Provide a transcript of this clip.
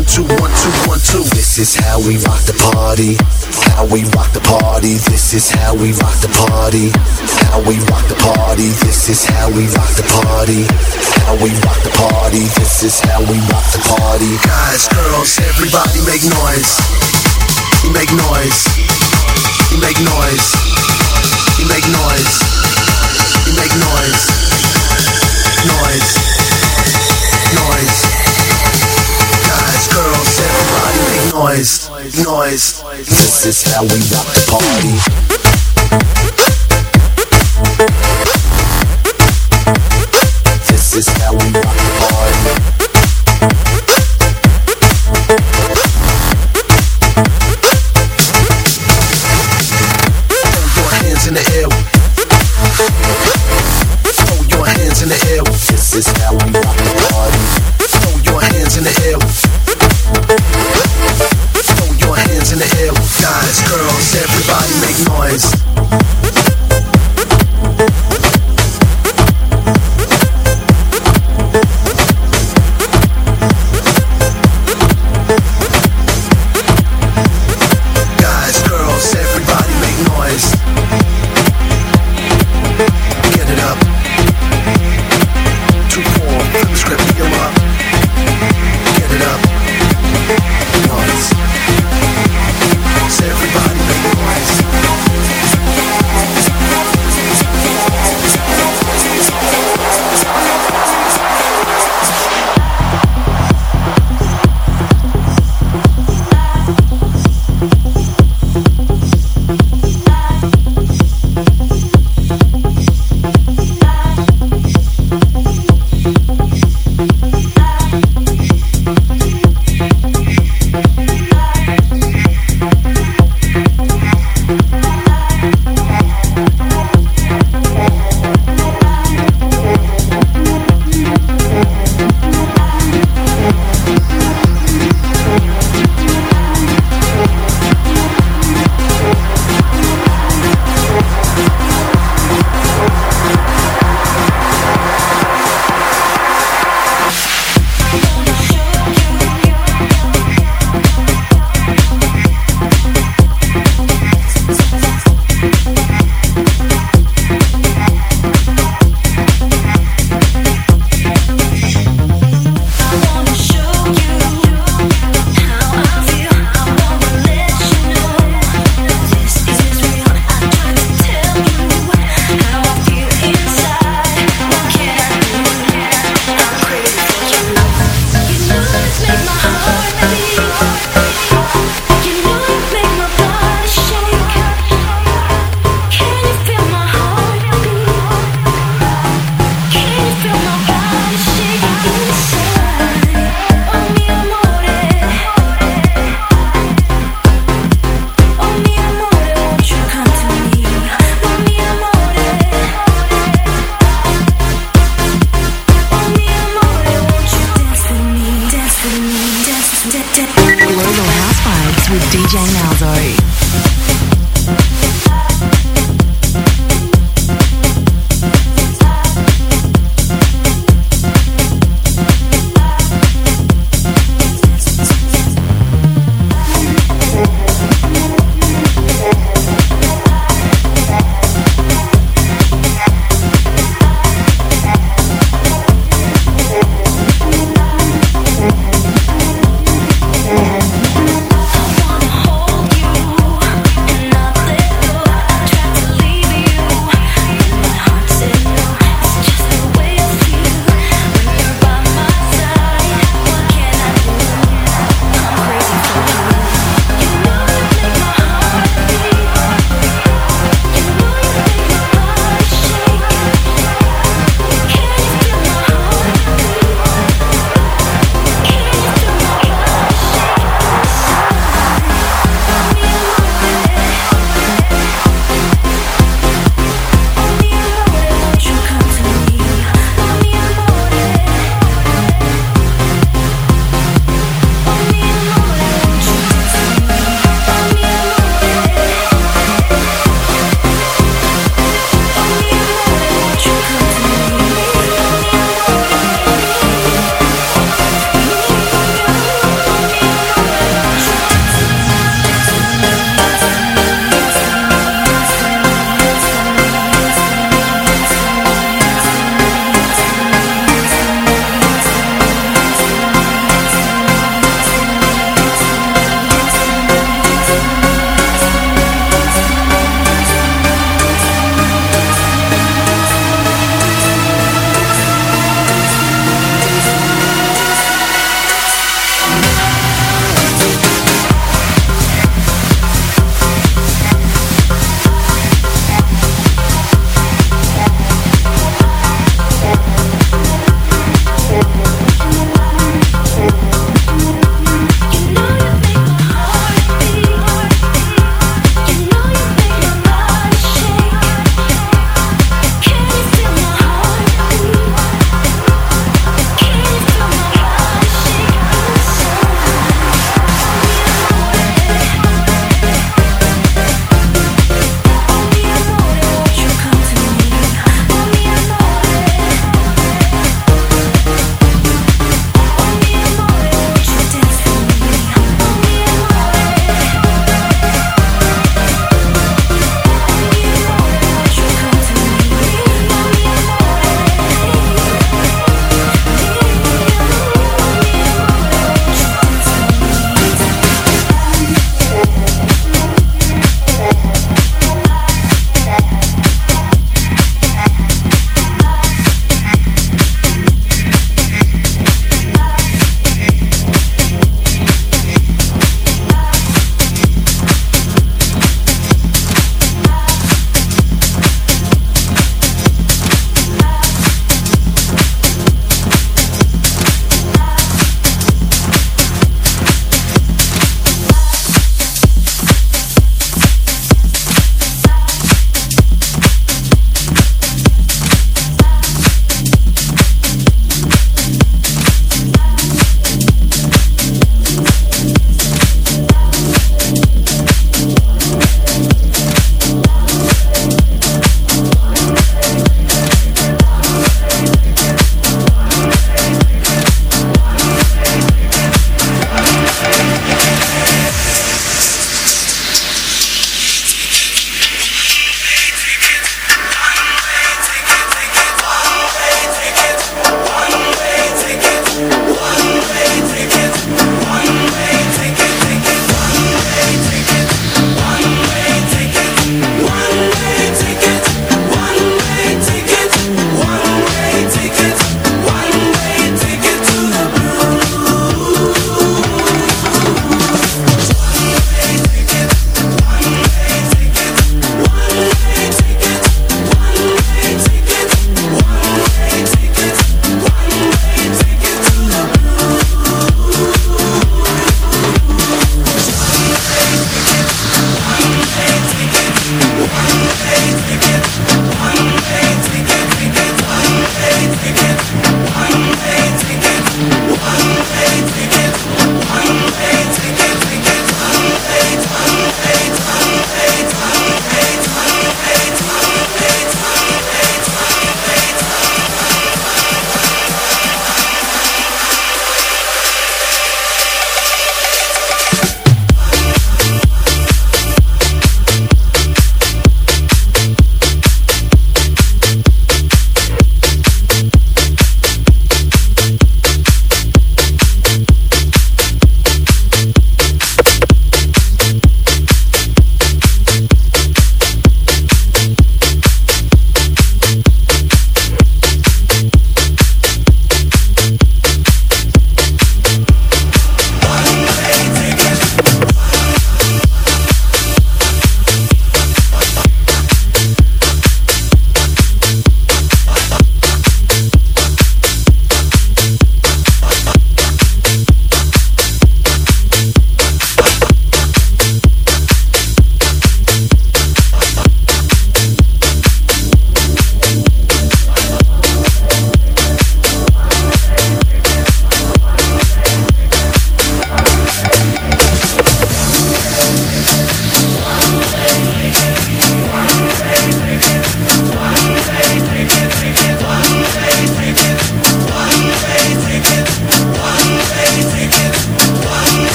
One, two, one, two, one, two. This is how we rock the party. How we rock the party. This is how we rock the party. How we rock the party. This is how we rock the party. How we rock the party. This is how we rock the party. Guys, girls, everybody make noise. You make noise. You make noise. You make noise. You make noise. Noise. noise, noise. This is how we rock the party. This is how we rock the party.